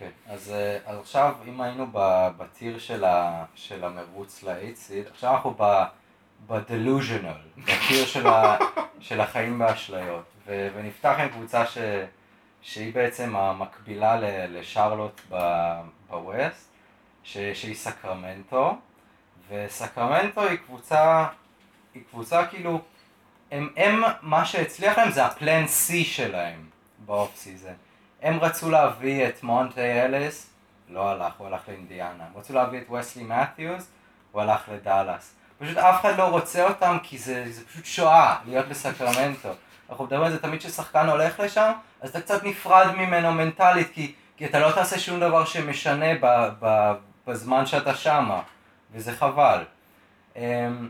אוקיי, אז, אה, אז עכשיו אם היינו בטיר של, ה, של המרוץ לאיידסיד, עכשיו אנחנו ב- ב-delusional, בטיר של, ה, של החיים באשליות, ו, ונפתח עם קבוצה ש, שהיא בעצם המקבילה ל- לשרלוט בווסט, ש, שהיא סקרמנטו, וסקרמנטו היא קבוצה, היא קבוצה כאילו, הם, הם, מה שהצליח להם זה הפלן C שלהם ב off season. הם רצו להביא את מונטי אליס, לא הלך, הוא הלך לאינדיאנה. הם רצו להביא את וסלי מתיוס, הוא הלך לדאלאס. פשוט אף אחד לא רוצה אותם כי זה, זה פשוט שואה להיות בסקרמנטו. אנחנו מדברים על זה תמיד כששחקן הולך לשם, אז אתה קצת נפרד ממנו מנטלית, כי, כי אתה לא תעשה שום דבר שמשנה ב, ב, בזמן שאתה שמה, וזה חבל. אמ,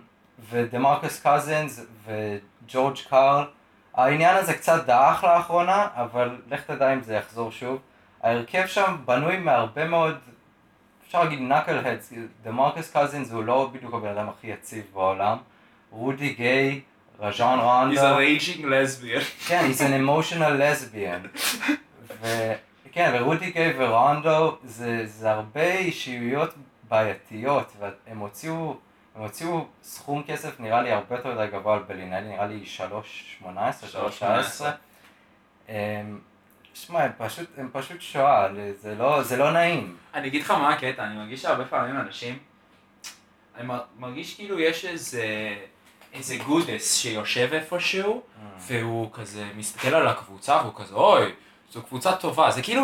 ודה מרקוס קזינס וג'ורג' קארל, העניין הזה קצת דעך לאחרונה, אבל לך תדע אם זה יחזור שוב. ההרכב שם בנוי מהרבה מאוד, אפשר להגיד knuckleheads, דה מרקוס קזינס הוא לא בדיוק הבן אדם הכי יציב בעולם. רודי גיי, רג'ון רונדו, He's a raging lesbian. כן, he's an emotional lesbian. וכן, ורודי גיי ורונדו זה, זה הרבה אישיויות בעייתיות, והם הוציאו, הם הוציאו סכום כסף נראה לי הרבה יותר מדי גבוה על בלינלי, נראה לי 3.18, 3.19. אמ, שמע, הם פשוט, הם פשוט שואה, זה לא, זה לא נעים. אני אגיד לך מה הקטע, אני מרגיש שהרבה פעמים אנשים, אני מר- מרגיש כאילו יש איזה, איזה גודס שיושב איפשהו, והוא כזה מסתכל על הקבוצה והוא כזה, אוי, זו קבוצה טובה, זה כאילו,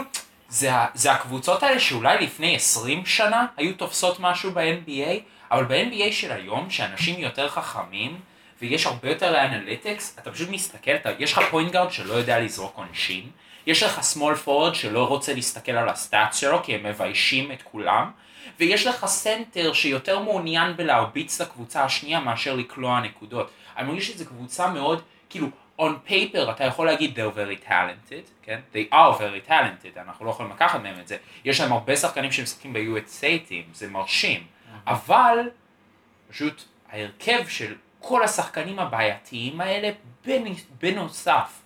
זה, זה הקבוצות האלה שאולי לפני 20 שנה היו תופסות משהו ב-NBA, אבל ב-NBA של היום, שאנשים יותר חכמים, ויש הרבה יותר analytics, אתה פשוט מסתכל, אתה, יש לך point guard שלא יודע לזרוק עונשין, יש לך small forward שלא רוצה להסתכל על ה stats שלו, כי הם מביישים את כולם, ויש לך סנטר שיותר מעוניין בלהרביץ לקבוצה השנייה מאשר לקלוע נקודות. אני מרגיש שזו קבוצה מאוד, כאילו, on paper אתה יכול להגיד they're very talented, כן? They are very talented, אנחנו לא יכולים לקחת מהם את זה. יש להם הרבה שחקנים שמשחקים ב-USA team, זה מרשים. אבל, פשוט ההרכב של כל השחקנים הבעייתיים האלה, בנ- בנוסף,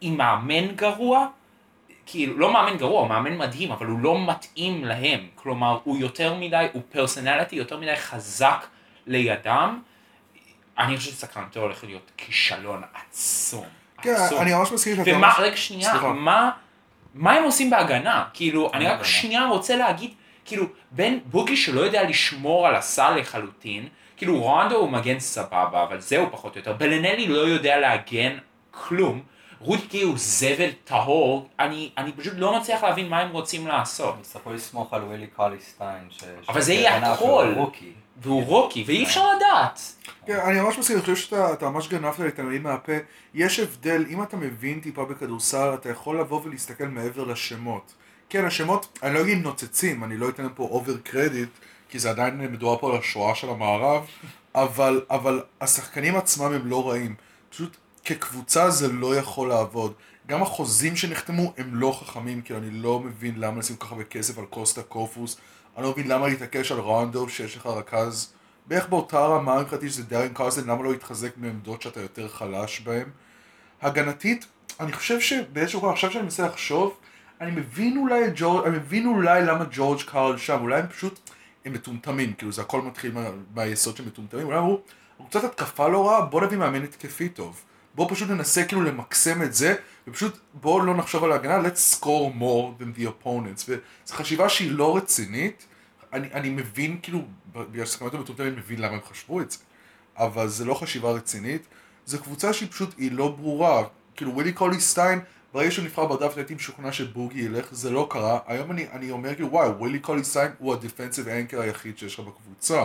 עם מאמן גרוע, כאילו, לא מאמן גרוע, הוא מאמן מדהים, אבל הוא לא מתאים להם. כלומר, הוא יותר מדי, הוא פרסונליטי יותר מדי חזק לידם. אני חושב שסקרנטו הולך להיות כישלון עצום. כן, עצום. אני ממש מסכים שאתה ומה, רגע שנייה. מה, מה הם עושים בהגנה? כאילו, אני רק. שנייה רוצה להגיד, כאילו, בין בוגי שלא יודע לשמור על הסל לחלוטין, כאילו רונדו הוא מגן סבבה, אבל זהו פחות או יותר, בלנלי לא יודע להגן כלום, רודקי הוא זבל טהור, אני, אני פשוט לא מצליח להבין מה הם רוצים לעשות. יצטרכו לסמוך על ווילי קוליסטיין, ש... אבל זה יהיה הכל. והוא רוקי, ואי אפשר לדעת. כן, אני ממש מסכים, אני חושב שאתה אתה ממש גנבת לי את המילים מהפה. יש הבדל, אם אתה מבין טיפה בכדורסל, אתה יכול לבוא ולהסתכל מעבר לשמות. כן, השמות, אני לא אגיד נוצצים, אני לא אתן פה over credit, כי זה עדיין מדובר פה על השואה של המערב, אבל, אבל השחקנים עצמם הם לא רעים. פשוט כקבוצה זה לא יכול לעבוד. גם החוזים שנחתמו הם לא חכמים, כי אני לא מבין למה לשים כל כך הרבה כסף על קוסטה קופוס. אני לא מבין למה להתעקש על רונדו שיש לך רכז בערך באותה רמה מבחינתי שזה דארין קרסן, למה לא להתחזק מעמדות שאתה יותר חלש בהן? הגנתית, אני חושב שבאיזשהו מקום, עכשיו שאני מנסה לחשוב, אני מבין אולי ג'ורג', אני מבין אולי למה ג'ורג' קארל שם, אולי הם פשוט, הם מטומטמים, כאילו זה הכל מתחיל מה, מהיסוד של מטומטמים, אולי אמרו, קצת התקפה לא רעה, בוא נביא מאמן התקפי טוב. בוא פשוט ננסה כאילו למקסם את זה, ופשוט בואו לא נחשוב על ההגנה, let's score more than the opponents. וזו חשיבה שהיא לא רצינית, אני, אני מבין כאילו, בגלל שחקנות המטומטמים אני מבין למה הם חשבו את זה, אבל זה לא חשיבה רצינית, זו קבוצה שהיא פשוט, היא לא ברורה, כאילו ווילי קולי סטיין, ברגע שהוא נבחר בדראפט הייתי משוכנע שבוגי ילך, זה לא קרה, היום אני, אני אומר כאילו וואי, ווילי קולי סטיין הוא ה defensive anchor היחיד שיש לך בקבוצה.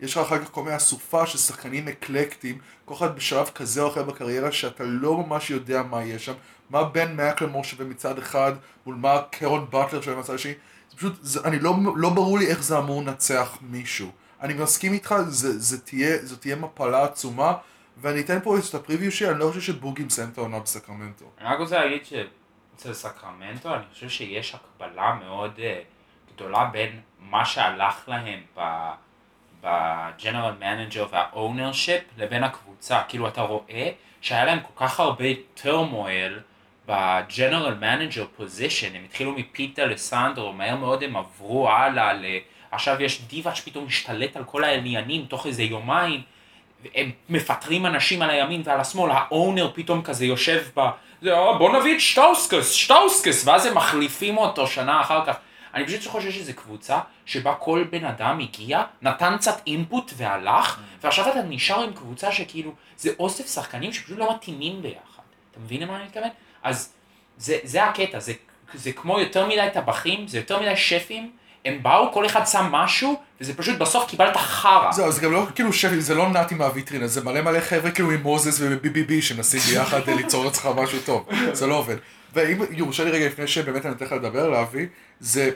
יש לך אחר כך כל מיני אסופה של שחקנים אקלקטיים, כל אחד בשלב כזה או אחר בקריירה שאתה לא ממש יודע מה יש שם, מה בן מקלמור שווה מצד אחד, מול מה קארון באטלר שווה מצד השני, זה פשוט, זה, אני לא, לא ברור לי איך זה אמור לנצח מישהו. אני מסכים איתך, זה, זה תהיה, זו תהיה מפלה עצומה, ואני אתן פה את ה preview שלי, אני לא חושב שבוגי מסיים את העונה בסקרמנטו. אני רק רוצה להגיד שאצל סקרמנטו אני חושב שיש הקבלה מאוד אה, גדולה בין מה שהלך להם ב general manager וה ownership לבין הקבוצה. כאילו אתה רואה שהיה להם כל כך הרבה turmoil ב general manager position, הם התחילו מפיט ד'אלסנדרו, מהר מאוד הם עברו הלאה, ל... עכשיו יש דיוואץ שפתאום משתלט על כל העניינים תוך איזה יומיים, הם מפטרים אנשים על הימין ועל השמאל, ה owner פתאום כזה יושב ב... זה, "אה, בוא נביא את סטאוסקס, סטאוסקס, ואז הם מחליפים אותו שנה אחר כך. אני פשוט חושב שזו קבוצה שבה כל בן אדם הגיע, נתן קצת input והלך, ועכשיו אתה נשאר עם קבוצה שכאילו, זה אוסף שחקנים שפשוט לא מתאימים ביחד. אתה מבין למה אני מתכוון? אז זה, זה הקטע, זה, זה כמו יותר מדי טבחים, זה יותר מדי שפים, הם באו, כל אחד שם משהו, וזה פשוט בסוף קיבלת חרא. זהו, זה גם לא כאילו שפים, זה לא נאטי מהוויטרינה, זה מלא מלא חבר'ה כאילו עם מוזס ובי-בי-בי שמנסים ביחד אה, ליצור לעצמך משהו טוב, זה לא עובד. ואם יורשה לי רגע לפני שבאמת אני נותן לך לדבר, לאבי, זה,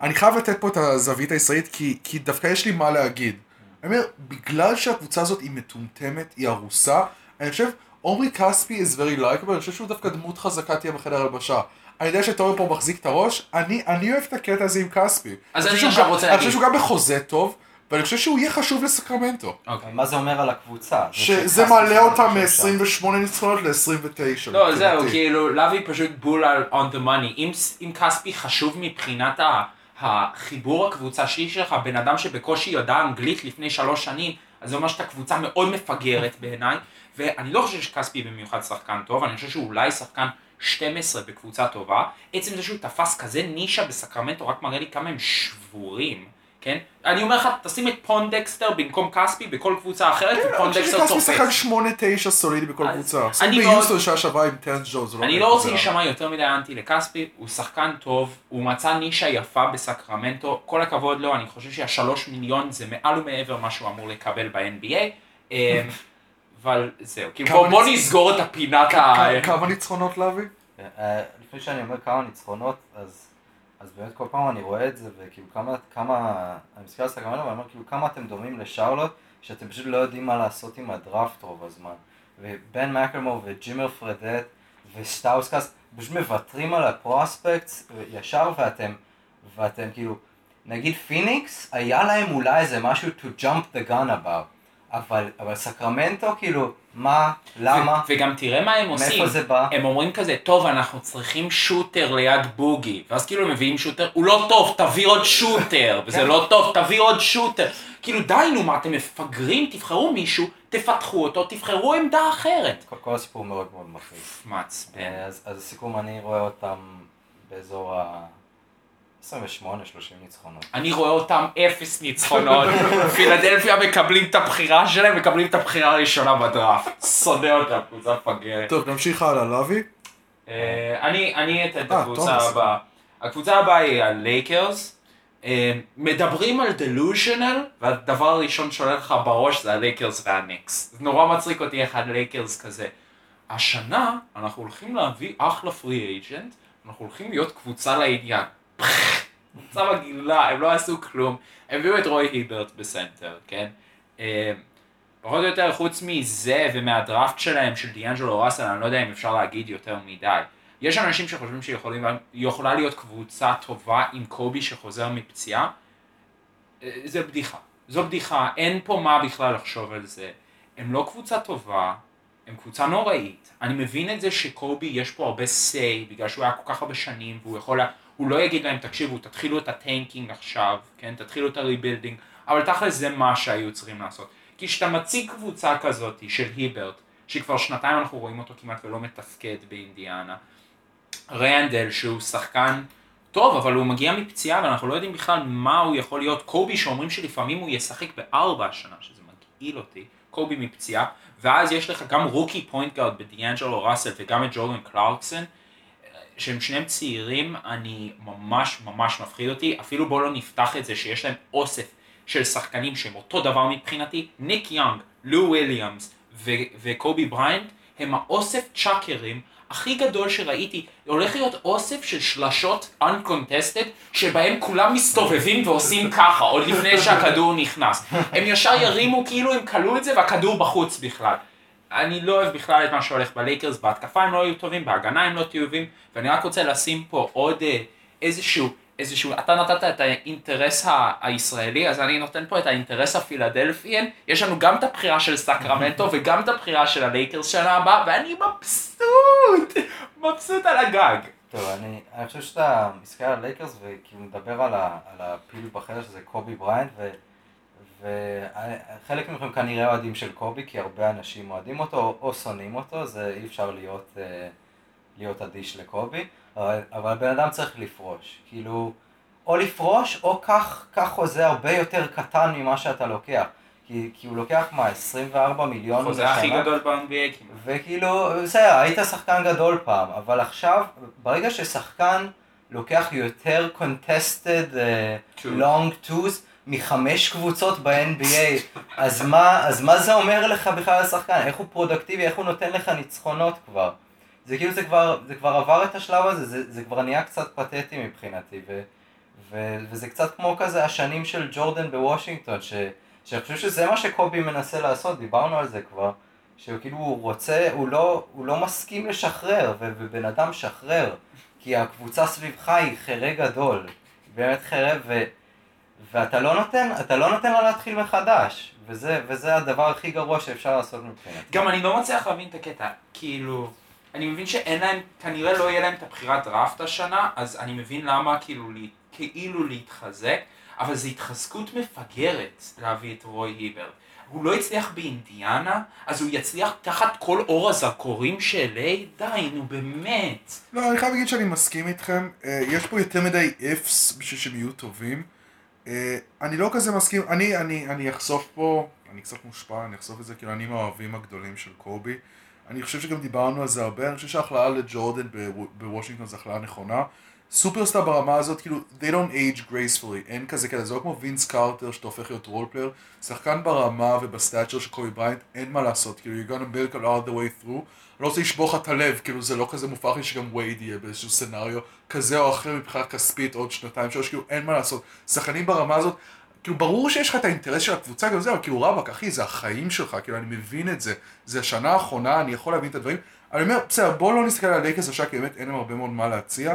אני חייב לתת פה את הזווית הישראלית, כי, כי דווקא יש לי מה להגיד. אני אומר, בגלל שהקבוצה הזאת היא מטומטמת, היא הרוסה, אני חושב, עומרי כספי is very likable, אני חושב שהוא דווקא דמות חזקה תהיה בחדר הלבשה. אני יודע שתומר פה מחזיק את הראש, אני, אני אוהב את הקטע הזה עם כספי. אז אני עכשיו רוצה אני חושב להגיד. שהוא גם בחוזה טוב, ואני חושב שהוא יהיה חשוב לסקרמנטו. אוקיי. מה זה אומר על הקבוצה? זה שזה מעלה אותה חושב שם. מ-28 ניצחונות ל-29. לא, זהו, כאילו, לוי פשוט בול על on the money. אם, אם כספי חשוב מבחינת ה, החיבור הקבוצתי שלך, בן אדם שבקושי ידע אנגלית לפני שלוש שנים, אז זה אומר שאתה קבוצה מאוד מפגרת בעיניי, ואני לא חושב שכספי במיוחד שחקן טוב, אני חושב שהוא אולי שחקן 12 בקבוצה טובה. עצם זה שהוא תפס כזה נישה בסקרמנטו רק מראה לי כמה הם שבורים. כן? אני אומר לך, תשים את פוינדקסטר במקום כספי בכל קבוצה אחרת, אני חושב ופוינדקסטר שכספי. שחקן 8-9 סולידי בכל אז- קבוצה. אני ביוסטון שעה שעברה עם טרנס ג'ונס. אני לא רוצה להישמע יותר מדי אנטי לכספי, הוא שחקן טוב, הוא מצא נישה יפה בסקרמנטו, כל הכבוד לו, אני חושב שהשלוש מיליון זה מעל ומעבר מה שהוא אמור לקבל ב-NBA, אמ, אבל זהו, כאילו כמה בוא- בוא ניצ- נסגור את הפינת ה... כמה ניצחונות לאבי? אה, לפני שאני אומר כמה ניצחונות, אז, אז באמת כל פעם אני רואה את זה, וכאילו כמה, כמה, אני מסתכל על סקרמנטו ואני אומר כאילו כמה אתם דומים לשרלוט, שאתם פשוט לא יודעים מה לעשות עם הדראפט רוב הזמן. ובן מקלמור וג'ימר פרדט וסטאוסקס פשוט מוותרים על ה prospects ישר ואתם, ואתם כאילו, נגיד פיניקס, היה להם אולי איזה משהו to jump the gun about, אבל, אבל סקרמנטו כאילו, מה, למה, ו- וגם תראה מה הם עושים. מאיפה זה בא? הם אומרים כזה, טוב, אנחנו צריכים שוטר ליד בוגי. ואז כאילו מביאים שוטר, הוא לא טוב, תביא עוד שוטר. וזה לא טוב, תביא עוד שוטר. כאילו, די, נו, מה, אתם מפגרים, תבחרו מישהו, תפתחו אותו, תבחרו עמדה אחרת. כל, כל הסיפור מאוד מאוד מכעיס. מעצבן. אה, אז, אז לסיכום אני רואה אותם באזור ה... 28-30 ניצחונות. אני רואה אותם אפס ניצחונות. פילדלפיה מקבלים את הבחירה שלהם, מקבלים את הבחירה הראשונה בדראפט. שונא אותם, קבוצה מפגרת. טוב, נמשיך הלאה, לאבי. אה, אני אני אתן את אה, הקבוצה. הבאה. הקבוצה הבאה היא הלייקרס. אה, מדברים על delusional, והדבר הראשון שעולה לך בראש זה הלייקרס והניקס. זה נורא מצחיק אותי איך הלייקרס כזה. השנה אנחנו הולכים להביא אחלה פרי אייג'נט, אנחנו הולכים להיות קבוצה לעניין. קבוצה מגעילה, הם לא עשו כלום. הביאו את רוי היברט בסנטר, כן? פחות או יותר חוץ מזה ומהדראפט שלהם של דיאנג'לו ראסל, אני לא יודע אם אפשר להגיד יותר מדי. יש אנשים שחושבים שיכולה להיות קבוצה טובה עם קובי שחוזר מפציעה. אה, זה בדיחה. זו בדיחה, אין פה מה בכלל לחשוב על זה. הם לא קבוצה טובה, הם קבוצה נוראית. אני מבין את זה שקובי יש פה הרבה say, בגלל שהוא היה כל כך הרבה שנים, והוא יכול, לה- הוא לא יגיד להם, תקשיבו, תתחילו את ה tanking עכשיו, כן, תתחילו את ה rebuilding, אבל תכל'ס זה מה שהיו צריכים לעשות. כי כשאתה מציג קבוצה כזאת של היברט, שכבר שנתיים אנחנו רואים אותו כמעט ולא מתפקד באינדיאנה, רנדל שהוא שחקן טוב, אבל הוא מגיע מפציעה ואנחנו לא יודעים בכלל מה הוא יכול להיות. קובי שאומרים שלפעמים הוא ישחק בארבע השנה, שזה מגעיל אותי, קובי מפציעה, ואז יש לך גם rookie point guard בדיאנג'לו ראסל וגם את ג'ורדן קלרקסון, שהם שניהם צעירים, אני ממש ממש מפחיד אותי, אפילו בואו לא נפתח את זה שיש להם אוסף של שחקנים שהם אותו דבר מבחינתי, ניק יאנג, לו וויליאמס ו- וקובי בריינט, הם האוסף chuckers הכי גדול שראיתי, הולך להיות אוסף של שלשות uncontested, שבהם כולם מסתובבים ועושים ככה, עוד לפני שהכדור נכנס. הם ישר ירימו כאילו הם קלעו את זה והכדור בחוץ בכלל. אני לא אוהב בכלל את מה שהולך בלייקרס, בהתקפה הם לא היו טובים, בהגנה הם לא טובים, ואני רק רוצה לשים פה עוד אה, איזשהו איזשהו, אתה נתת את האינטרס ה- הישראלי, אז אני נותן פה את האינטרס הפילדלפיאן, יש לנו גם את הבחירה של סקרמנטו וגם את הבחירה של הלייקרס שנה הבאה, ואני מבסוט, מבסוט על הגג. טוב, אני, אני חושב שאתה מסתכל על לייקרס וכאילו מדבר על, ה, על הפיל בחדר שזה קובי בריינט ו, וחלק מכם כנראה אוהדים של קובי כי הרבה אנשים אוהדים אותו או שונאים אותו, זה אי אפשר להיות, אה, להיות אדיש לקובי, אבל, אבל בן אדם צריך לפרוש, כאילו או לפרוש או קח, קח חוזה הרבה יותר קטן ממה שאתה לוקח, כי, כי הוא לוקח מה 24 מיליון החוזה הכי גדול ב-NBA כמעט. וכאילו, בסדר, היית שחקן גדול פעם, אבל עכשיו, ברגע ששחקן לוקח יותר contested uh, long twos מחמש קבוצות ב-NBA, אז מה, אז מה זה אומר לך בכלל על שחקן? איך הוא פרודקטיבי, איך הוא נותן לך ניצחונות כבר? זה כאילו, זה כבר, זה כבר עבר את השלב הזה, זה, זה כבר נהיה קצת פתטי מבחינתי, ו, ו, וזה קצת כמו כזה השנים של ג'ורדן בוושינגטון, ש, שאני חושב שזה מה שקובי מנסה לעשות, דיברנו על זה כבר. שהוא כאילו הוא רוצה, הוא לא, הוא לא מסכים לשחרר, ובן אדם שחרר, כי הקבוצה סביבך היא חירה גדול, באמת חירה, ו- ואתה לא נותן, אתה לא נותן לה להתחיל מחדש, וזה, וזה הדבר הכי גרוע שאפשר לעשות מבחינתי. גם אני לא מצליח להבין את הקטע, כאילו, אני מבין שאין להם, כנראה לא יהיה להם את הבחירת דראפט השנה, אז אני מבין למה כאילו, לי- כאילו להתחזק, אבל זו התחזקות מפגרת להביא את רוי היבר. הוא לא הצליח באינדיאנה, אז הוא יצליח תחת כל אור הזרקורים של איי? די, נו באמת. לא, אני חייב להגיד שאני מסכים איתכם. אה, יש פה יותר מדי ifs בשביל שהם יהיו טובים. אה, אני לא כזה מסכים, אני, אני, אני אחשוף פה, אני קצת מושפע, אני אחשוף את זה, כאילו אני מהאוהבים הגדולים של קובי. אני חושב שגם דיברנו על זה הרבה, אני חושב שההקבלה לג'ורדן בוו- בוושינגטון זו הקבלה נכונה. סופרסטאר ברמה הזאת, כאילו, they don't age gracefully, אין כזה כאלה, זה לא כמו וינס קרטר שאתה הופך להיות role player, שחקן ברמה וב stature של קובי בריינט, אין מה לעשות, כאילו, you're gonna milk it all the way through, לא רוצה לשבור לך את הלב, כאילו, זה לא כזה מופרך לי שגם וייד יהיה באיזשהו סצנריו כזה או אחר מבחינה כספית עוד שנתיים שלוש, כאילו, אין מה לעשות, שחקנים ברמה הזאת, כאילו, ברור שיש לך את האינטרס של הקבוצה, גם זה, אבל כאילו, רבאק, אחי, זה החיים שלך, כאילו, אני מבין את זה, זה השנה האחרונה, אני יכול להבין את הדברים, אני אומר, בסדר, בואו לא נסתכל על לייקרס עכשיו, כי באמת אין להם הרבה מאוד מה להציע,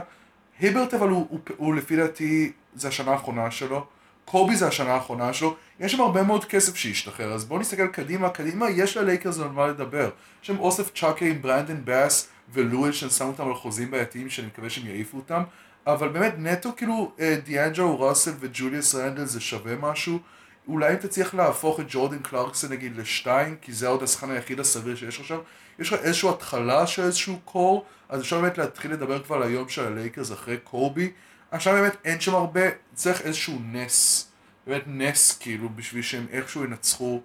היברט אבל הוא, הוא, הוא לפי דעתי זה השנה האחרונה שלו, קובי זה השנה האחרונה שלו, יש שם הרבה מאוד כסף שהשתחרר, אז בואו נסתכל קדימה, קדימה יש ללייקרס על מה לדבר. יש שם אוסף צ'אקה עם ברנדן באס ולואל ששמו אותם על חוזים בעייתיים שאני מקווה שהם יעיפו אותם, אבל באמת נטו כאילו אה, דיאנג'לו ראסל וג'וליוס רנדל זה שווה משהו, אולי אם תצליח להפוך את ג'ורדן קלרקסון נגיד לשתיים, כי זה עוד השחקן היחיד הסביר שיש עכשיו, יש לך איזושהי התחלה של איזשהו core, אז אפשר באמת להתחיל לדבר כבר על היום של הלייקרס אחרי קובי. עכשיו באמת אין שם הרבה, צריך איזשהו נס, באמת נס כאילו, בשביל שהם איכשהו ינצחו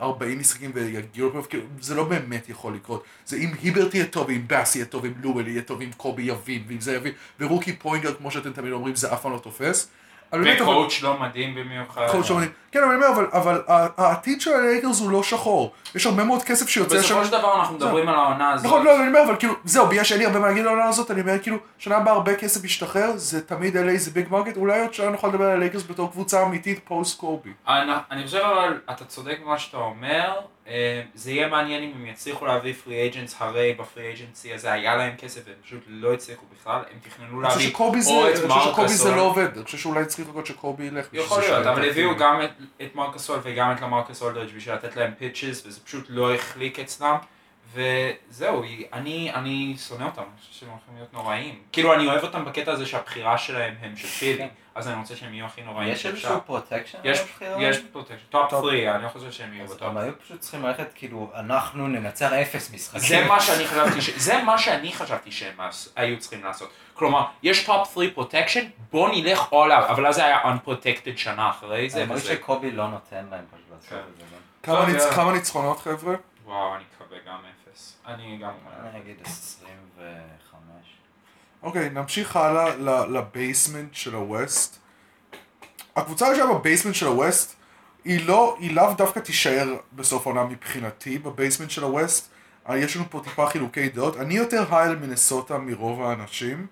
40 משחקים ויגיעו לפלייאוף, כאילו, זה לא באמת יכול לקרות. זה אם היברט יהיה טוב, ואם באס יהיה טוב, ואם לואל יהיה טוב, ואם קובי יבין, ואם זה יבין, ו rookie point guard, כמו שאתם תמיד אומרים, זה אף פעם לא תופס. ו coach לא מדהים במיוחד. coach לא מדהים. כן, אבל אני אומר, אבל- העתיד של הלייקרס הוא לא שחור. יש הרבה מאוד כסף שיוצא שם. בסופו של דבר אנחנו מדברים על העונה הזאת. נכון, לא, אני אומר, אבל כאילו, זהו, בגלל שאין לי הרבה מה להגיד על העונה הזאת, אני אומר, כאילו, שנה הבאה הרבה כסף ישתחרר, זה תמיד LA זה big market, אולי עוד שנה נוכל לדבר על הלייקרס בתור קבוצה אמיתית פוסט קובי. אני, חושב אבל, אתה צודק במה שאתה אומר, זה יהיה מעניין אם הם יצליחו להביא free agents, הרי ב free agency הזה היה להם כסף והם פשוט לא הצליחו בכלל, הם תכננו להביא שקובי זה, או אני את חושב שקובי זה או- לא עובד, אני חושב שאולי צריך לחכות שקובי ילך. יכול להיות, אבל. הביאו גם את, את מרקס הולד וגם את למרקוס אולדרידג' בשביל לתת להם pitches וזה פשוט לא החליק אצלם וזהו, אני, אני שונא אותם, אני חושב שהם הולכים להיות נוראים. כאילו אני אוהב אותם בקטע הזה שהבחירה שלהם הם של פילי, כן. אז אני רוצה שהם יהיו הכי נוראים יש שאפשר. איזשהו protection יש? יש protection, top top. 3, אני לא חושב שהם יהיו ב top. הם היו פשוט צריכים ללכת כאילו, אנחנו ננצח אפס משחקים. זה מה שאני חשבתי, ש... זה מה שאני חשבתי שהם היו צריכים לעשות. כלומר, יש top 3 protection, בוא נלך all out, אבל אז זה היה unprotected שנה אחרי זה, אני וזה... שקובי לא נותן להם פשוט לעשות כן. את זה. גם. כמה ניצחונות חבר'ה? וואו, אני מקווה גם אפס. אני גם... אני אגיד 25. אוקיי, נמשיך הלאה ל basement של ה West. הקבוצה הראשונה ב basement של ה West היא לא, היא לאו דווקא תישאר בסוף העונה מבחינתי ב basement של ה West. אה, יש לנו פה טיפה חילוקי דעות. אני יותר היי על מינסוטה מרוב האנשים.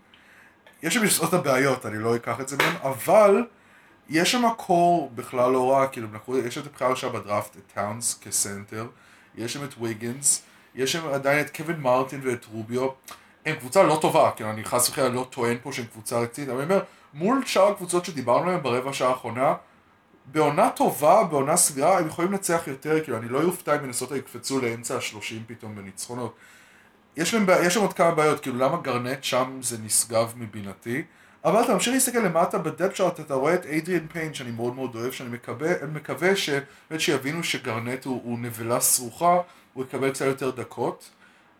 יש למינסוטה בעיות, אני לא אקח את זה מהם, אבל יש שם קור בכלל לא רע, כאילו, לקחו- יש את הבחירה עכשיו בדראפט, את טאונס כסנטר, יש שם את ויגנס, יש שם עדיין את קווין מרטין ואת רוביו. הם קבוצה לא טובה, כי אני חס וחלילה לא טוען פה שהם קבוצה רצינית, אבל אני אומר, מול שאר הקבוצות שדיברנו עליהן ברבע שעה האחרונה, בעונה טובה, בעונה סבירה, הם יכולים לנצח יותר, כאילו אני לא יופתע אם מנסוטה יקפצו לאמצע השלושים פתאום בניצחונות. יש להם, יש להם עוד כמה בעיות, כאילו למה גרנט שם זה נשגב מבינתי, אבל אתה ממשיך להסתכל למטה בדפ צ'ארט, אתה רואה את אדריאן פיין שאני מאוד מאוד אוהב, שאני מקווה, מקווה ש, שיבינו שגרנט הוא, הוא נבלה סרוחה, הוא יקבל קצת יותר דקות.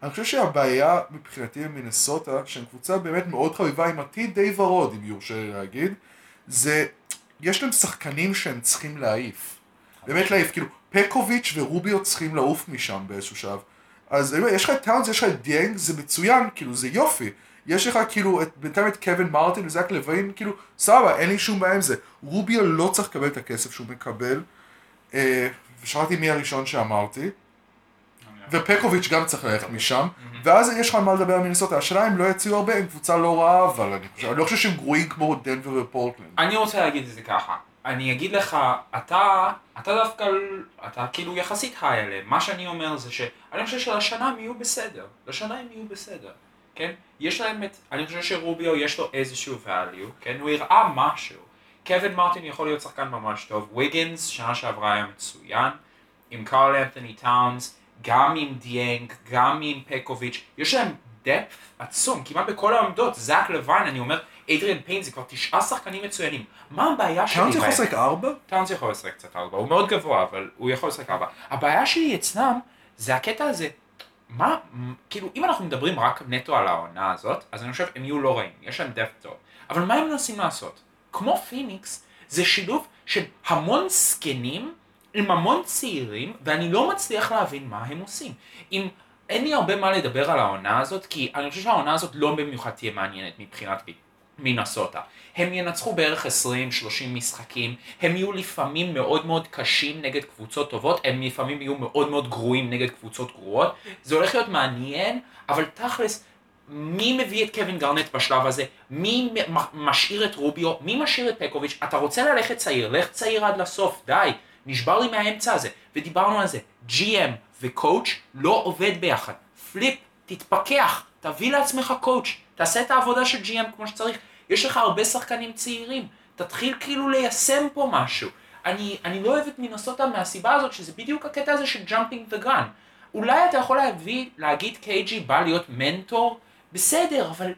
אני חושב שהבעיה מבחינתי במינסוטה, שהם קבוצה באמת מאוד חביבה עם עתיד די ורוד, אם יורשה לי להגיד, זה, יש להם שחקנים שהם צריכים להעיף. באמת להעיף, כאילו, פקוביץ' ורוביו צריכים לעוף משם באיזשהו שלב. אז אני אומר, יש לך את טאונס, יש לך את דיאנג, זה מצוין, כאילו, זה יופי. יש לך כאילו, את, בינתיים את קווין מרטין וזק לוין, כאילו, סבבה, אין לי שום בעיה עם זה. רוביו לא צריך לקבל את הכסף שהוא מקבל. אה, ושכחתי מי הראשון שאמרתי. ופקוביץ' גם צריך ללכת משם, ואז יש לך על מה לדבר על מינסוטה. השאלה אם לא יציעו הרבה, הם קבוצה לא רעה, אבל אני חושב, אני לא חושב שהם גרועים כמו דנבר ופורטלנד. אני רוצה להגיד את זה ככה, אני אגיד לך, אתה, אתה דווקא, אתה כאילו יחסית high עליהם, מה שאני אומר זה שאני חושב שלשנה הם יהיו בסדר, לשנה הם יהיו בסדר, כן? יש להם את, אני חושב שרוביו יש לו איזשהו value, כן? הוא הראה משהו. קווין מרטין יכול להיות שחקן ממש טוב, ויגינס, שנה שעברה היה מצוין, עם קארל אנתוני טאונס, גם עם דיאנג, גם עם פקוביץ', יש להם depth עצום, כמעט בכל העמדות, זאק לוין, אני אומר, אדריאן פיין זה כבר תשעה שחקנים מצוינים, מה הבעיה שלי? טאונס יכול? לשחק ארבע? טאונס יכול לשחק קצת ארבע, הוא מאוד גבוה, אבל הוא יכול לשחק ארבע. הבעיה שלי אצלם, זה הקטע הזה, מה, כאילו, אם אנחנו מדברים רק נטו על העונה הזאת, אז אני חושב הם יהיו לא רעים, יש להם depth טוב. אבל מה הם מנסים לעשות? כמו פיניקס, זה שילוב של המון זקנים עם המון צעירים, ואני לא מצליח להבין מה הם עושים. אם אין לי הרבה מה לדבר על העונה הזאת, כי אני חושב שהעונה הזאת לא במיוחד תהיה מעניינת מבחינת בי- מינסוטה. הם ינצחו בערך 20-30 משחקים, הם יהיו לפעמים מאוד מאוד קשים נגד קבוצות טובות, הם לפעמים יהיו מאוד מאוד גרועים נגד קבוצות גרועות. זה הולך להיות מעניין, אבל תכלס, מי מביא את קווין גרנט בשלב הזה? מי משאיר את רוביו? מי משאיר את פקוביץ'? אתה רוצה ללכת צעיר, לך צעיר עד לסוף, די. נשבר לי מהאמצע הזה, ודיברנו על זה. GM וקואוץ' לא עובד ביחד. פליפ, תתפכח, תביא לעצמך coach, תעשה את העבודה של GM כמו שצריך. יש לך הרבה שחקנים צעירים, תתחיל כאילו ליישם פה משהו. אני, אני לא אוהב את מינסוטה מהסיבה הזאת שזה בדיוק הקטע הזה של jumping the gun. אולי אתה יכול להביא, להגיד KG בא להיות מנטור, בסדר, אבל,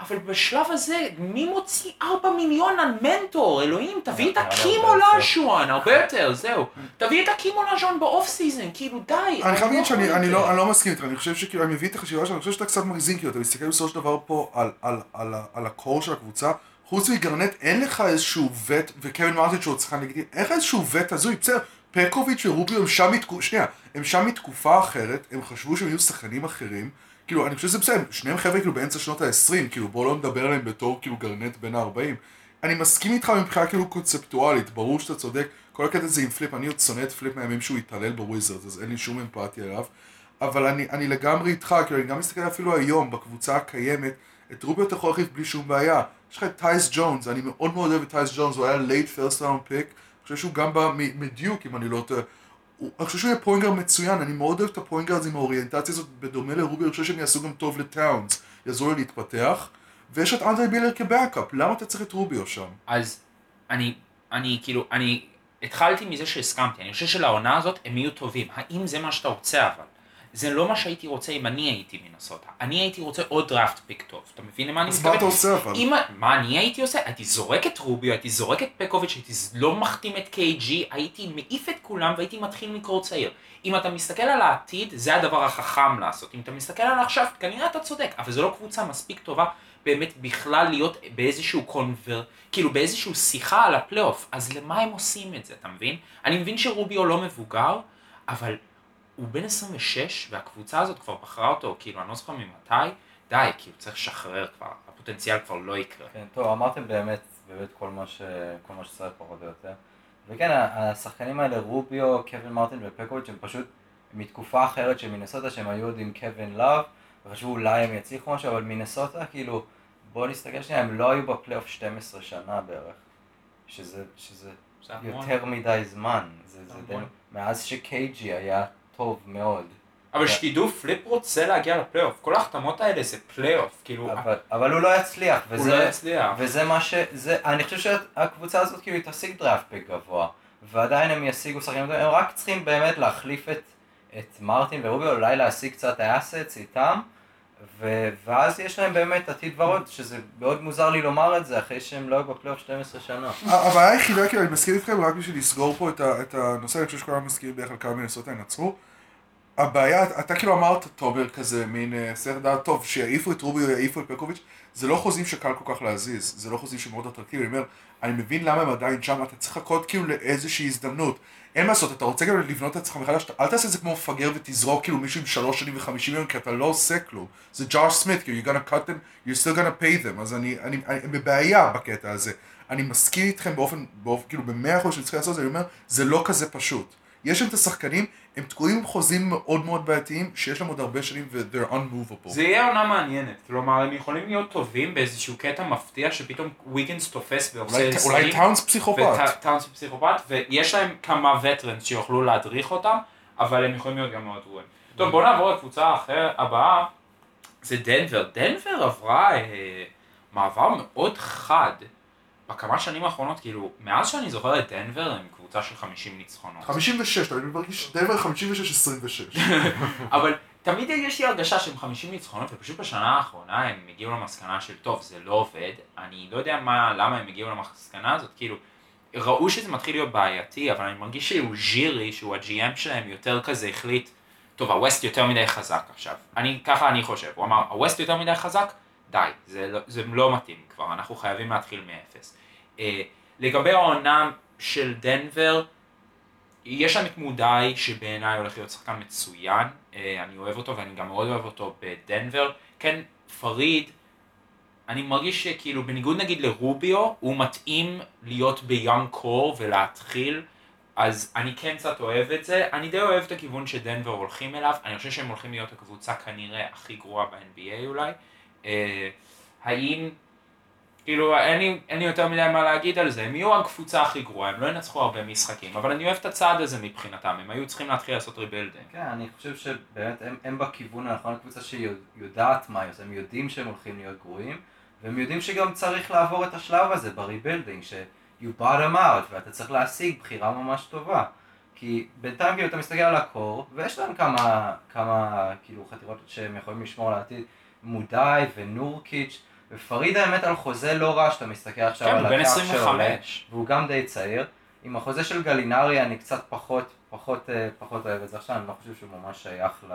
אבל בשלב הזה, מי מוציא 4 מיליון על מנטור? אלוהים, תביא את הקימו. אולאז'ואן, הרבה יותר, זהו. תביא את האקים אולאז'ואן ב off season, כאילו די. אני חייב לא להגיד שאני יכול אני יותר. לא, אני לא מסכים איתך, אני חושב שכאילו, אני מבין את החשיבה שלך, אני חושב שאתה קצת מגזים, כאילו, אתה מסתכל בסופו של דבר פה על, על, על, ה- על ה core של הקבוצה, חוץ מגארנט, אין לך איזשהו vet, וקווין מרטין שהוא שחקן נגדי, אין לך איזשהו vet הזוי, בסדר, פקוביץ' ורוביו הם שם מתקופה, שנייה, הם שם מתקופה אחרת, הם חשבו שהם יהיו שחקנים אחרים, כאילו, אני חושב שזה בסדר, שניהם חבר'ה כאילו באמצע שנות ה-20, כאילו, בואו לא נדבר עליהם בתור כאילו גארנט בין ה-40. אני מסכים איתך מבחינה כאילו קונספטואלית, ברור שאתה צודק, כל הקטע הזה עם פליפ, אני עוד שונא את פליפ מהימים שהוא התעלל בוויזרדס, אז אין לי שום אמפתיה אליו, אבל אני, אני לגמרי איתך, כאילו אני גם מסתכל אפילו היום בקבוצה הקיימת, את רוביו אתה יכול להחליף בלי שום בעיה. יש לך את טייס ג'ונס, אני מאוד מאוד אוהב את טייס ג'ונס, הוא היה late first round pick, אני חושב שהוא גם בא מדיוק אם אני לא טועה. אני חושב שהוא יהיה point guard מצוין, אני מאוד אוהב את ה point guard הזה עם האוריינטציה הזאת, בדומה לרוביו, אני חושב שהם יעשו גם טוב לטאונס, יעזרו לו להתפתח. ויש את אנדרי בילר כבאקאפ, למה אתה צריך את רוביו שם? אז אני, אני כאילו, אני התחלתי מזה שהסכמתי, אני חושב שלעונה הזאת הם יהיו טובים. האם זה מה שאתה רוצה אבל? זה לא מה שהייתי רוצה אם אני הייתי מנסוטה. אני הייתי רוצה עוד דראפט פיק טוב. אתה מבין למה אני אז מתכוון? מה אתה עושה אבל? אם, מה אני הייתי עושה? הייתי זורק את רוביו, הייתי זורק את פקוביץ', הייתי לא מחתים את KG, הייתי מעיף את כולם והייתי מתחיל מקרוא צעיר. אם אתה מסתכל על העתיד, זה הדבר החכם לעשות. אם אתה מסתכל על עכשיו, כנראה אתה צודק, אבל זו לא קבוצה מספיק טובה באמת בכלל להיות באיזשהו conver, כאילו באיזשהו שיחה על הפלייאוף. אז למה הם עושים את זה, אתה מבין? אני מבין שרוביו לא מבוגר, אבל הוא בן 26, והקבוצה הזאת כבר בחרה אותו, כאילו, אני לא זוכר ממתי, די, כאילו, צריך לשחרר כבר, הפוטנציאל כבר לא יקרה. כן, טוב, אמרתם באמת, באמת כל מה, ש... כל מה שצריך פחות או יותר. וכן, השחקנים האלה, רוביו, קווין מרטין ופקוביץ', הם פשוט מתקופה אחרת של מינסוטה, שהם היו עוד עם קווין לאב, וחשבו אולי הם יצליחו משהו, אבל מינסוטה, כאילו, בואו נסתכל שנייה, הם לא היו בפלייאוף 12 שנה בערך. שזה, שזה. יותר מדי זמן. זה, זה די. מאז ש-KG היה טוב מאוד. אבל שתדעו, פליפ רוצה להגיע לפלייאוף. כל ההחתמות האלה זה פלייאוף, כאילו, אבל, אבל הוא לא יצליח, הוא וזה, לא יצליח. וזה מה ש... זה, אני חושב שהקבוצה הזאת כאילו היא תשיג draft pick גבוה, ועדיין הם ישיגו שחקנים, הם רק צריכים באמת להחליף את, את מרטין ורוביו, אולי להשיג קצת האסטס איתם, ו, ואז יש להם באמת עתיד ורוד, שזה מאוד מוזר לי לומר את זה, אחרי שהם לא היו בפלייאוף 12 שנה. הבעיה היחידה, כאילו, אני מסכים איתכם רק בשביל לסגור פה את, ה, את הנושא, אני חושב שכולם מסכימים בערך על כמה מנסות ינצחו. הבעיה, אתה כאילו אמרת, תומר, כזה מין אה, סרט דעת טוב, שיעיפו את רובי או יעיפו את פקוביץ', זה לא חוזים שקל כל כך להזיז, זה לא חוזים שמאוד אטרקטיביים, אני אומר, אני מבין למה הם עדיין שם, אתה צריך לחכות כאילו לאיזושהי הזדמנות. אין מה לעשות, אתה רוצה גם לבנות את עצמך מחדש, אל תעשה את זה כמו מפגר ותזרוק כאילו מישהו עם שלוש שנים וחמישים יום, כי אתה לא עושה כלום. זה ג'וש סמית, כאילו, you're gonna cut them, you're still gonna pay them, אז אני, אני, אני, הם בבעיה בקטע הזה. אני מסכים איתכם באופן, באופן, כאילו במאה אחוז שצריך לעשות את זה, אני אומר, זה לא כזה פשוט. יש שם את השחקנים, הם תקועים עם חוזים מאוד מאוד בעייתיים, שיש להם עוד הרבה שנים ו-they're unmovable. זה יהיה עונה מעניינת, כלומר הם יכולים להיות טובים באיזשהו קטע מפתיע שפתאום וויגנס תופס ועושה אולי, הישגים. אולי טאונס פסיכופת. וטאונס פסיכופת, ויש להם כמה וטרנס שיוכלו להדריך אותם, אבל הם יכולים להיות גם מאוד גרועים. טוב, בואו נעבור לקבוצה הבאה, זה דנבר. דנבר עברה אה, מעבר מאוד חד בכמה שנים האחרונות, כאילו, מאז שאני זוכר את דנבר הם קבוצה של 50 ניצחונות. 56, אני מרגיש דנבר 56-26. אבל תמיד יש לי הרגשה שהם 50 ניצחונות, ופשוט בשנה האחרונה הם הגיעו למסקנה של טוב, זה לא עובד, אני לא יודע מה, למה הם הגיעו למסקנה הזאת, כאילו, ראו שזה מתחיל להיות בעייתי, אבל אני מרגיש שהוא ז'ירי, שהוא ה-GM שלהם, יותר כזה החליט, טוב, הווסט יותר מדי חזק עכשיו. אני, ככה אני חושב, הוא אמר, הווסט יותר מדי חזק, די, זה לא, זה לא מתאים כבר, אנחנו חייבים להתחיל מאפס. אה, לגבי העונה של דנבר, יש שם את מודאי שבעיניי הולך להיות שחקן מצוין, אה, אני אוהב אותו ואני גם מאוד אוהב אותו בדנבר. כן, פריד, אני מרגיש שכאילו בניגוד נגיד לרוביו, הוא מתאים להיות ב young core ולהתחיל, אז אני כן קצת אוהב את זה. אני די אוהב את הכיוון שדנבר הולכים אליו, אני חושב שהם הולכים להיות הקבוצה כנראה הכי גרועה ב-NBA אולי. אה, האם כאילו, אין לי, אין לי יותר מדי מה להגיד על זה, הם יהיו הקבוצה הכי גרועה, הם לא ינצחו הרבה משחקים, אבל אני אוהב את הצעד הזה מבחינתם, הם היו צריכים להתחיל לעשות rebuilding. כן, אני חושב שבאמת הם, הם בכיוון הנכון, קבוצה שיודעת מה היא הם יודעים שהם הולכים להיות גרועים, והם יודעים שגם צריך לעבור את השלב הזה ב rebuilding, ש- you bottom out, ואתה צריך להשיג בחירה ממש טובה. כי בינתיים כאילו אתה מסתכל על ה core, ויש להם כמה, כמה כאילו חתיכות שהם יכולים לשמור על העתיד, מודיאי ונורקיץ', ופריד האמת על חוזה לא רע שאתה מסתכל עכשיו כן, על הקו 25. והוא גם די צעיר. עם החוזה של גלינרי אני קצת פחות, פחות, אה, פחות אוהב את זה עכשיו, אני לא חושב שהוא ממש שייך ל...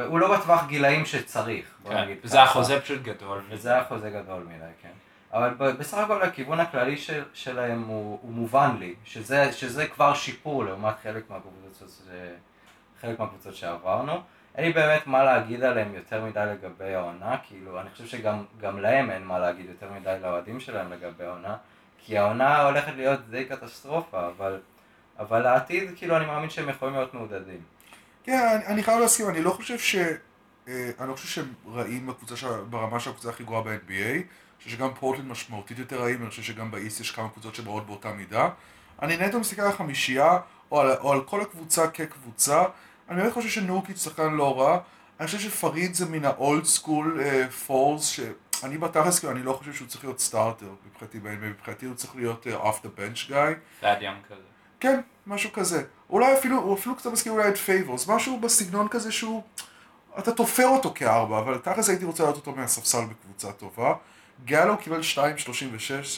הוא לא בטווח גילאים שצריך, בוא כן, נגיד זה ככה. החוזה פשוט גדול. וזה היה חוזה גדול מדי, כן. אבל בסך הכל הכיוון הכללי של, שלהם הוא, הוא מובן לי, שזה, שזה כבר שיפור לעומת חלק מהקבוצות, ש... חלק מהקבוצות שעברנו. אין לי באמת מה להגיד עליהם יותר מדי לגבי העונה, כאילו, אני חושב שגם גם להם אין מה להגיד יותר מדי לאוהדים שלהם לגבי העונה, כי העונה הולכת להיות די קטסטרופה, אבל, אבל לעתיד, כאילו, אני מאמין שהם יכולים להיות מעודדים. כן, אני, אני חייב להסכים, אני לא חושב ש... אה, אני לא חושב שהם רעים בקבוצה של, ברמה של הקבוצה הכי גרועה ב-NBA. אני חושב שגם פורטלנד משמעותית יותר רעים, אני חושב שגם באיסט יש כמה קבוצות שבאות באותה מידה. אני נטו מסתכל על החמישייה, או על, או על כל הקבוצה כקבוצה. אני באמת חושב שנורקיץ' שחקן לא רע. אני חושב שפריד זה מן האולד סקול פורס, שאני בתכלס, כאילו, אני לא חושב שהוא צריך להיות סטארטר מבחינתי, ב-NBA. מבחינתי הוא צריך להיות off the bench guy. ת'אד יאנג כזה. כן, משהו כזה. אולי אפילו, הוא אפילו קצת מזכיר אולי את פייבורס, משהו בסגנון כזה שהוא, אתה תופר אותו כארבע, אבל תכלס הייתי רוצה לראות אותו מהספסל בקבוצה טובה. גלו קיבל 2.36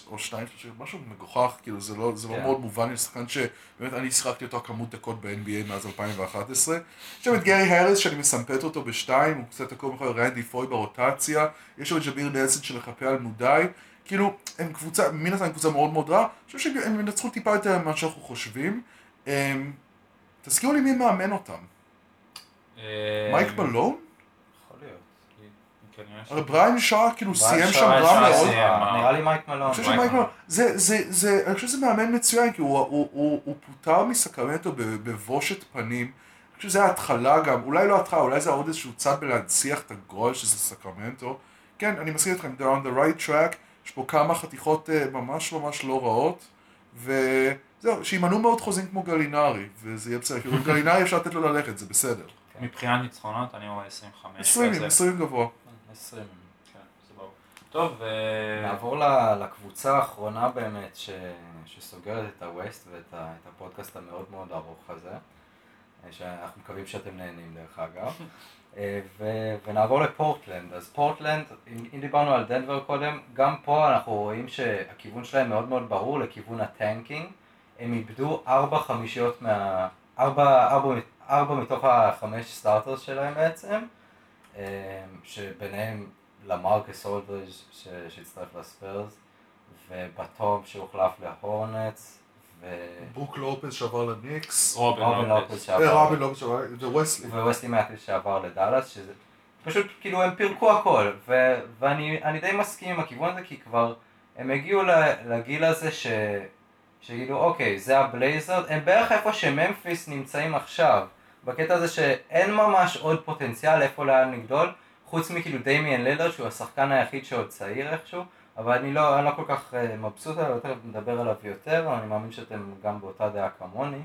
או 2.30, משהו מגוחך, כאילו זה לא, זה לא כן. מאוד מובן, יש שחקן שבאמת אני שיחקתי אותו כמות דקות ב-NBA מאז 2011. יש שם את גרי האריס שאני מסמפט אותו בשתיים, הוא קצת תקוע מאחורי רנדי פוי ברוטציה, יש שם את ג'מיר נלסון שמחפה על מודיאי, כאילו, הם קבוצה, מן הסתם הם קבוצה מאוד מאוד רעה, אני חושב שהם ינצחו טיפה יותר ממה שאנחנו חושבים. אמ, תזכירו לי מי מאמן אותם. אה, מייק מלון? יכול להיות. כנראה ש- הרי בריאן שו כאילו סיים שם רע מאוד. סיים. נראה לי מייק מלון. אני חושב מייק שמייק מלון. מלון, זה, זה, זה, אני חושב שזה מאמן מצוין, כי הוא, הוא, הוא, הוא פוטר מסקרמנטו בבושת פנים. אני חושב שזה ההתחלה גם, אולי לא ההתחלה, אולי זה עוד איזשהו צד בלהנציח את הגועל שזה סקרמנטו. כן, אני מסכים איתכם, they're on the right track, יש פה כמה חתיכות אה, ממש ממש לא רעות, וזהו, שימנעו מאוד חוזים כמו גלינרי, וזה יהיה בסדר, כאילו גלינרי אפשר לתת לו ללכת, זה בסדר. כן. מבחינת ניצחונות אני רואה 25. 20, כזה. 20 גבוה. 20. כן, סבבה. טוב, ו... נעבור לקבוצה האחרונה באמת ש... שסוגרת את הווסט ואת ה... את הפודקאסט המאוד מאוד ארוך הזה, אה, שאנחנו מקווים שאתם נהנים דרך אגב, אה, ו... ונעבור לפורטלנד. אז פורטלנד, אם, אם דיברנו על דנבר קודם, גם פה אנחנו רואים שהכיוון שלהם מאוד מאוד ברור לכיוון ה tanking. הם איבדו ארבע חמישיות מה... ארבע, ארבע, ארבע מתוך החמש starters שלהם בעצם, אה, שביניהם למרקס אולדריג' שהצטרף לספיירס, ובאטום שהוחלף להורנץ, ברוק לופז שעבר לניקס. רובין אה, לופז שעבר, וווסלי. וווסטי מאטיס שעבר לדאלאס, שזה פשוט כאילו הם פירקו הכל, ו- ואני אני די מסכים עם הכיוון הזה, כי כבר הם הגיעו לגיל הזה ש... שכאילו אוקיי, זה הבלייזרד, הם בערך איפה שממפיס נמצאים עכשיו, בקטע הזה שאין ממש עוד פוטנציאל איפה לאן לגדול, חוץ מכאילו דמיאן לילרד שהוא השחקן היחיד שעוד צעיר איכשהו, אבל אני לא, אני לא כל כך אה, מבסוט עליו, יותר נדבר עליו יותר, אני מאמין שאתם גם באותה דעה כמוני.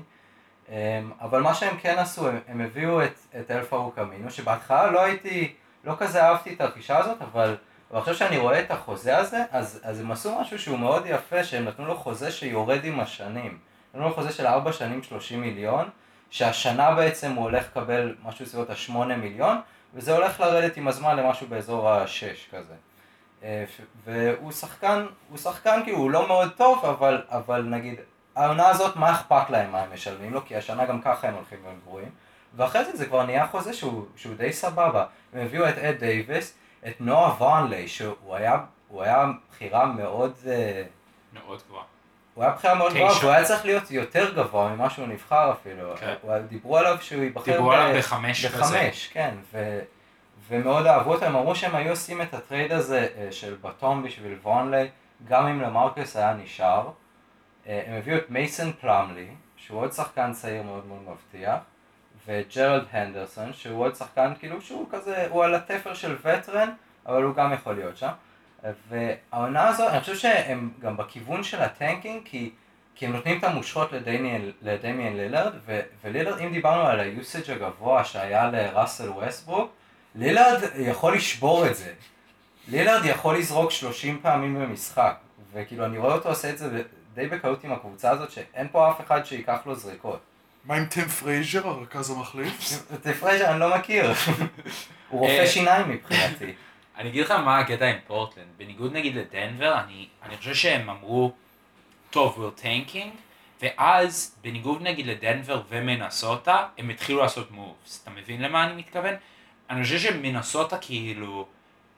אמ, אבל מה שהם כן עשו, הם, הם הביאו את, את אלפארו קמינו, שבהתחלה לא הייתי, לא כזה אהבתי את הרכישה הזאת, אבל אבל עכשיו שאני רואה את החוזה הזה, אז, אז הם עשו משהו שהוא מאוד יפה, שהם נתנו לו חוזה שיורד עם השנים. נתנו לו חוזה של 4 שנים 30 מיליון, שהשנה בעצם הוא הולך לקבל משהו בסביבות ה-8 מיליון, וזה הולך לרדת עם הזמן למשהו באזור ה-6 כזה. אה, והוא שחקן, הוא שחקן כאילו, הוא לא מאוד טוב, אבל, אבל נגיד, העונה הזאת, מה אכפת להם מה הם משלמים לו, כי השנה גם ככה הם הולכים להיות גרועים. ואחרי זה זה כבר נהיה חוזה שהוא, שהוא די סבבה. הם הביאו את אד דייוויס, את נואה וונלי, שהוא היה, היה בחירה מאוד, אה, מאוד גבוה. הוא היה בחירה מאוד. גבוהה, והוא היה צריך להיות יותר גבוה ממה שהוא נבחר אפילו. כן. הוא- דיברו עליו שהוא ייבחר דיברו עליו בחמש כזה. בחמש, כן, ו, ומאוד אהבו אותו, הם אמרו שהם היו עושים את ה trade הזה אה, של באטום בשביל וונלי, גם אם למרקס היה נשאר. אה, הם הביאו את מייסון פלאמלי, שהוא עוד שחקן צעיר מאוד מאוד מבטיח, וג'רלד הנדרסון, שהוא עוד שחקן כאילו שהוא כזה, הוא על התפר של וטרן, אבל הוא גם יכול להיות שם. והעונה הזו, אני חושב שהם גם בכיוון של ה tanking, כי, כי הם נותנים את המושכות לדמיאן, לדמיאן לילרד, ו, ולילרד, אם דיברנו על ה usage הגבוה שהיה לראסל ווסטברוק, לילרד יכול לשבור את זה. לילרד יכול לזרוק 30 פעמים במשחק, וכאילו אני רואה אותו עושה את זה די בקלות עם הקבוצה הזאת, שאין פה אף אחד שייקח לו זריקות. מה עם טים פרייזר, הרכז המחליף? את פרייזר אני לא מכיר, הוא רופא אה. שיניים מבחינתי. אני אגיד לך מה הקטע עם פורטלנד, בניגוד נגיד לדנבר, אני, אני חושב שהם אמרו, טוב, we're tanking, ואז בניגוד נגיד לדנבר ומינסוטה, הם התחילו לעשות moves, אתה מבין למה אני מתכוון? אני חושב שמינסוטה כאילו,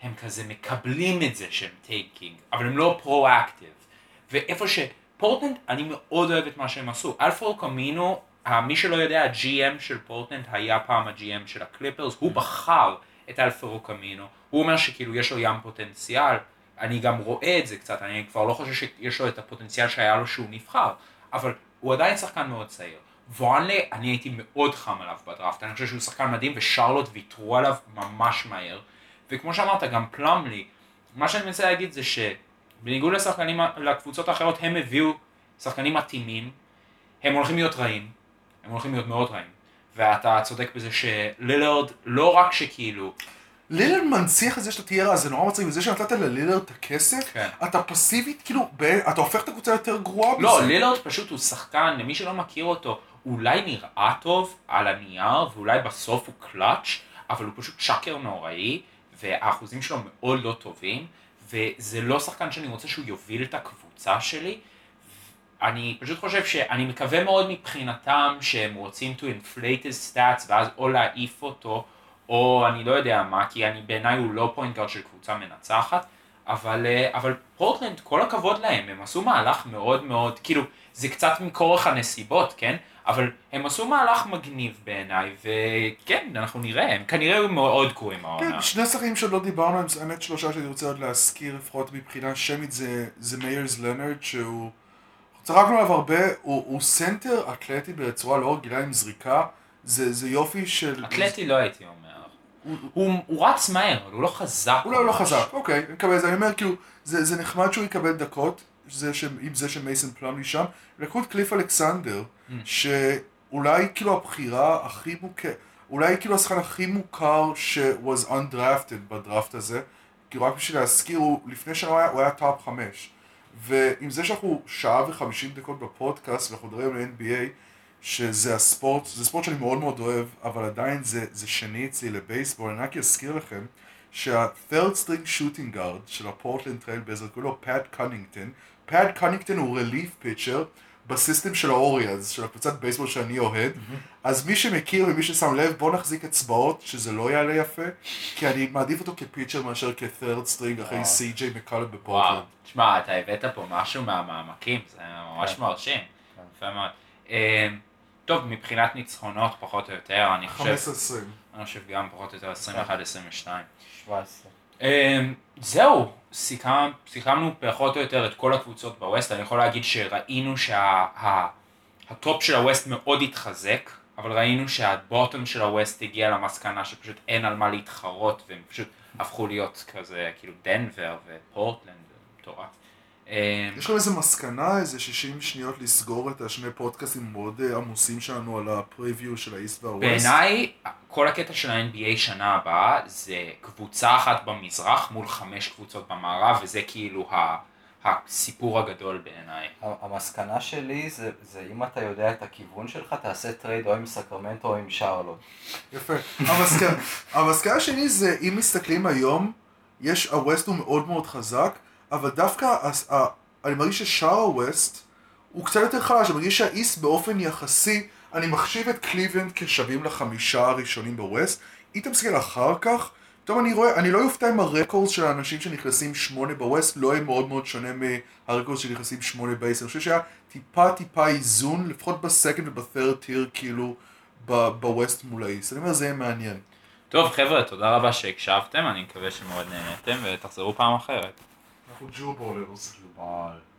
הם כזה מקבלים את זה שהם tanking, אבל הם לא proactive. ואיפה שפורטלנד, אני מאוד אוהב את מה שהם עשו. אל פארוק אמינו, מי שלא יודע, ה-GM של פורטלנד היה פעם ה-GM של הקליפרס, הוא בחר את אל פארוק אמינו, הוא אומר שכאילו יש לו ים פוטנציאל, אני גם רואה את זה קצת, אני כבר לא חושב שיש לו את הפוטנציאל שהיה לו שהוא נבחר, אבל הוא עדיין שחקן מאוד צעיר. וואנלה, אני הייתי מאוד חם עליו בדראפט, אני חושב שהוא שחקן מדהים ושרלוט ויתרו עליו ממש מהר. וכמו שאמרת, גם פלאמלי, מה שאני מנסה להגיד זה שבניגוד לשחקנים, לקבוצות האחרות, הם הביאו שחקנים מתאימים, הם הולכים להיות רעים, הם הולכים להיות מאוד רעים. ואתה צודק בזה שלילרד, לא רק שכאילו, לילרד מנציח את זה שאתה תהיה רע, זה נורא מצחיק, וזה שנתת ללילרד את הכסף, כן. אתה פסיבית, כאילו, ב- אתה הופך את הקבוצה יותר גרועה לא, בזה. לילרד פשוט הוא שחקן, למי שלא מכיר אותו, אולי נראה טוב על הנייר, ואולי בסוף הוא קלאץ', אבל הוא פשוט shooter נוראי, והאחוזים שלו מאוד לא טובים, וזה לא שחקן שאני רוצה שהוא יוביל את הקבוצה שלי. אני פשוט חושב שאני מקווה מאוד מבחינתם שהם רוצים to inflate his stats ואז או להעיף אותו או אני לא יודע מה כי אני בעיניי הוא לא point guard של קבוצה מנצחת אבל, אה, אבל פורטלנד כל הכבוד להם הם עשו מהלך מאוד מאוד כאילו זה קצת מכורח הנסיבות כן? אבל הם עשו מהלך מגניב בעיניי וכן אנחנו נראה הם כנראה היו מאוד גרועים העונה. כן, שני שחקנים שעוד לא דיברנו עליהם, האמת שלושה שאני רוצה עוד להזכיר, לפחות מבחינה שמית, זה, זה מאיירס לאונרד, שהוא... צחקנו עליו הרבה, הוא, הוא סנטר אתלטי בצורה לא רגילה עם זריקה, זה, זה יופי של... אתלטי לא הייתי אומר הוא, הוא, הוא רץ מהר אבל הוא לא חזק הוא לא, לא. חזק, אוקיי, אני מקבל את זה, אני אומר כאילו, זה, זה נחמד שהוא יקבל דקות, זה ש, עם זה שמייסון פלאמלי שם, לקחו את קליף אלכסנדר, Mm. שאולי כאילו הבחירה הכי מוכרת, אולי כאילו השחקן הכי מוכר ש-was undrafted בדראפט הזה, כאילו רק בשביל להזכיר, הוא לפני שנה הוא היה- הוא היה טופ חמש. ועם זה שאנחנו שעה וחמישים דקות בפודקאסט ואנחנו מדברים על NBA, שזה הספורט, זה ספורט שאני מאוד מאוד אוהב, אבל עדיין זה, זה שני אצלי לבייסבול, אני רק אזכיר לכם שה-third string shooting guard של הפורטלנד טרייל בלזר, קוראים לו פאט קונוטון, פאט קונוטון הוא relief pitcher ב system של האוריולס, של הקבוצת בייסבול שאני אוהד, אז מי שמכיר ומי ששם לב, בוא נחזיק אצבעות, שזה לא יעלה יפה, כי אני מעדיף אותו כ pitcher מאשר כ-third string אחרי. סי.ג'יי מקולום וואו, בפורטלנד. תשמע, אתה הבאת פה משהו מהמעמקים, זה ממש כן. מרשים. יפה מאוד. אה, טוב, מבחינת ניצחונות, פחות או יותר, אני חושב, 15-20. אני חושב גם פחות או יותר 21-22. 17. אמ, זהו, סיכמנו פחות או יותר את כל הקבוצות ב West, אני יכול להגיד שראינו שה top של ה West מאוד התחזק, אבל ראינו שה bottom של ה West הגיע למסקנה שפשוט אין על מה להתחרות, והם פשוט הפכו להיות כזה, כאילו דנבר ופורטלנד, מטורף. אמ, יש לכם איזה מסקנה, איזה 60 שניות לסגור את השני פודקאסטים המאוד אה, עמוסים שלנו על ה preview של ה East וה West? בעיניי, כל הקטע של ה-NBA שנה הבאה זה קבוצה אחת במזרח מול חמש קבוצות במערב, וזה כאילו ה- הסיפור הגדול בעיניי. המסקנה שלי זה, זה אם אתה יודע את הכיוון שלך, תעשה trade או עם סקרמנטו או עם שרלוט. יפה. המסקנה, המסקנה שלי זה, אם מסתכלים היום, יש, ה West הוא מאוד מאוד חזק, אבל דווקא, ה- אני מרגיש ששאר ה West הוא קצת יותר חלש, אני מרגיש שה East באופן יחסי, אני מחשיב את קליבלנד כשווים לחמישה הראשונים ב West, אם אתה מסתכל אחר כך, פתאום אני רואה, אני לא אופתע אם ה record של האנשים שנכנסים שמונה ב West לא יהיה מאוד מאוד שונה מה record שנכנסים שמונה ב East, אני חושב שהיה טיפה טיפה איזון, לפחות ב second וב third tier, כאילו, ב West מול ה East. אני אומר, זה יהיה מעניין. טוב חבר'ה, תודה רבה שהקשבתם, אני מקווה שמאוד נהניתם ותחזרו פעם אחרת. なんか銃暴れをする。はい。